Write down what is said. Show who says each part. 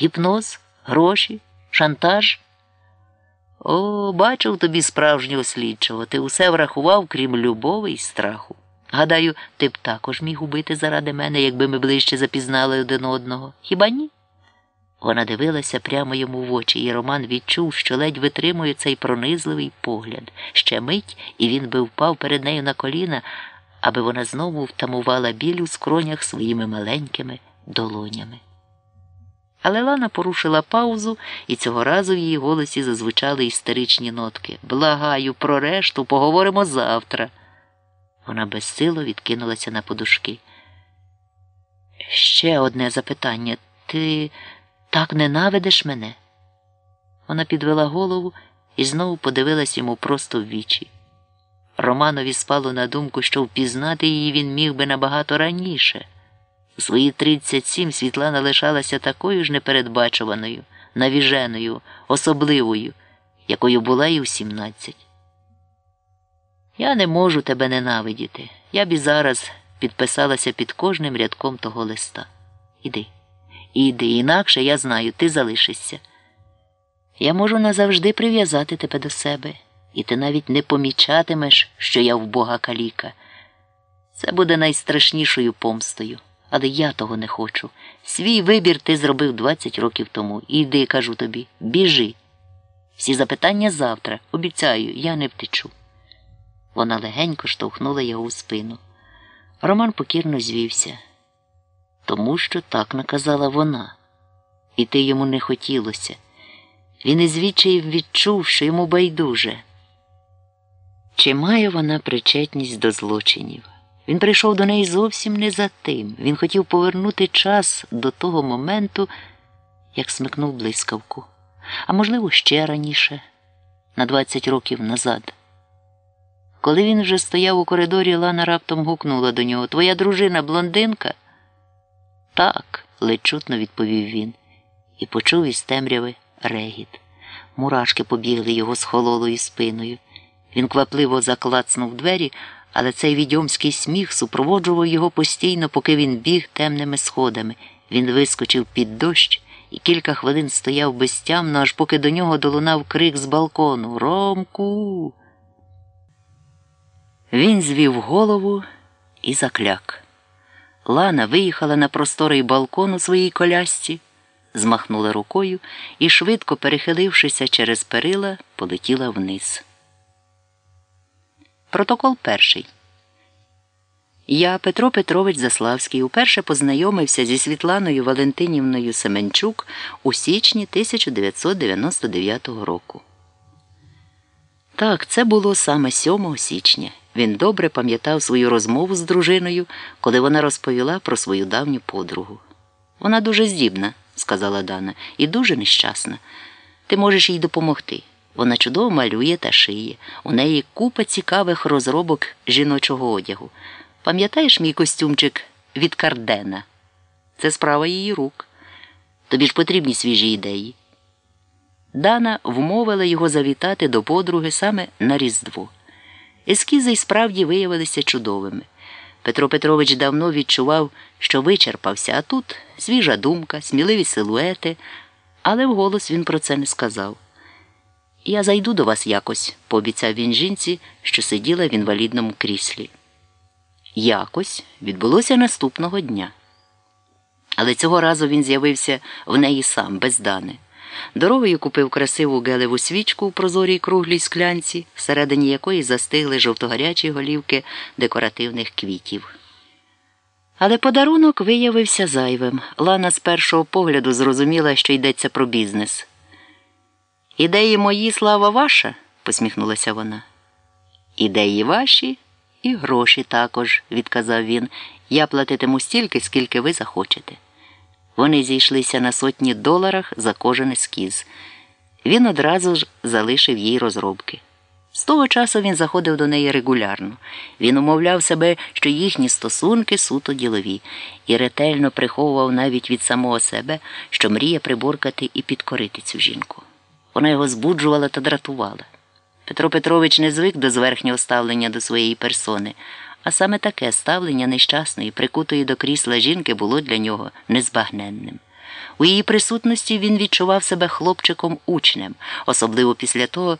Speaker 1: Гіпноз, гроші, шантаж? О, бачив тобі справжнього слідчого. Ти усе врахував, крім любові й страху. Гадаю, ти б також міг убити заради мене, якби ми ближче запізнали один одного. Хіба ні? Вона дивилася прямо йому в очі, і Роман відчув, що ледь витримує цей пронизливий погляд. Ще мить, і він би впав перед нею на коліна, аби вона знову втамувала біль у скронях своїми маленькими долонями. Але Лана порушила паузу, і цього разу в її голосі зазвучали істеричні нотки. Благаю, про решту поговоримо завтра. Вона безсило відкинулася на подушки. Ще одне запитання. Ти так ненавидиш мене? Вона підвела голову і знову подивилась йому просто в вічі. Романові спало на думку, що впізнати її він міг би набагато раніше. У свої 37 Світлана лишалася такою ж непередбачуваною, навіженою, особливою, якою була і у 17. Я не можу тебе ненавидіти. Я б і зараз підписалася під кожним рядком того листа. Іди, іди, інакше я знаю, ти залишишся. Я можу назавжди прив'язати тебе до себе, і ти навіть не помічатимеш, що я в Бога каліка. Це буде найстрашнішою помстою, але я того не хочу. Свій вибір ти зробив 20 років тому. Іди, кажу тобі, біжи. Всі запитання завтра. Обіцяю, я не втечу. Вона легенько штовхнула його у спину. Роман покірно звівся, тому що так наказала вона. Іти йому не хотілося. Він із відчаїв відчув, що йому байдуже. Чи має вона причетність до злочинів? Він прийшов до неї зовсім не за тим. Він хотів повернути час до того моменту, як смикнув блискавку, а можливо, ще раніше, на 20 років назад. Коли він вже стояв у коридорі, Лана раптом гукнула до нього Твоя дружина блондинка? Так, ледь чутно відповів він і почув із темряви регіт. Мурашки побігли його з хололою спиною. Він квапливо заклацнув двері, але цей відьомський сміх супроводжував його постійно, поки він біг темними сходами. Він вискочив під дощ і кілька хвилин стояв безтямно, аж поки до нього долунав крик з балкону Ромку. Він звів голову і закляк. Лана виїхала на просторий балкон у своїй колясці, змахнула рукою і, швидко перехилившися через перила, полетіла вниз. Протокол перший. Я, Петро Петрович Заславський, уперше познайомився зі Світланою Валентинівною Семенчук у січні 1999 року. Так, це було саме 7 січня. Він добре пам'ятав свою розмову з дружиною, коли вона розповіла про свою давню подругу. Вона дуже здібна, сказала Дана, і дуже нещасна. Ти можеш їй допомогти. Вона чудово малює та шиє. У неї купа цікавих розробок жіночого одягу. Пам'ятаєш мій костюмчик від Кардена? Це справа її рук. Тобі ж потрібні свіжі ідеї. Дана вмовила його завітати до подруги саме на Різдво. Ескізи й справді виявилися чудовими. Петро Петрович давно відчував, що вичерпався, а тут свіжа думка, сміливі силуети, але вголос він про це не сказав. Я зайду до вас якось, пообіцяв він жінці, що сиділа в інвалідному кріслі. Якось відбулося наступного дня. Але цього разу він з'явився в неї сам, без Дани. Дорогою купив красиву гелеву свічку у прозорій круглій склянці, всередині якої застигли жовтогарячі голівки декоративних квітів. Але подарунок виявився зайвим. Лана з першого погляду зрозуміла, що йдеться про бізнес. Ідеї мої, слава ваша, посміхнулася вона. Ідеї ваші і гроші також, відказав він. Я платитиму стільки, скільки ви захочете. Вони зійшлися на сотні доларах за кожен ескіз. Він одразу ж залишив їй розробки. З того часу він заходив до неї регулярно. Він умовляв себе, що їхні стосунки суто ділові, і ретельно приховував навіть від самого себе, що мріє приборкати і підкорити цю жінку. Вона його збуджувала та дратувала. Петро Петрович не звик до зверхнього ставлення до своєї персони. А саме таке ставлення нещасної, прикутої до крісла жінки було для нього незбагненним. У її присутності він відчував себе хлопчиком учнем, особливо після того,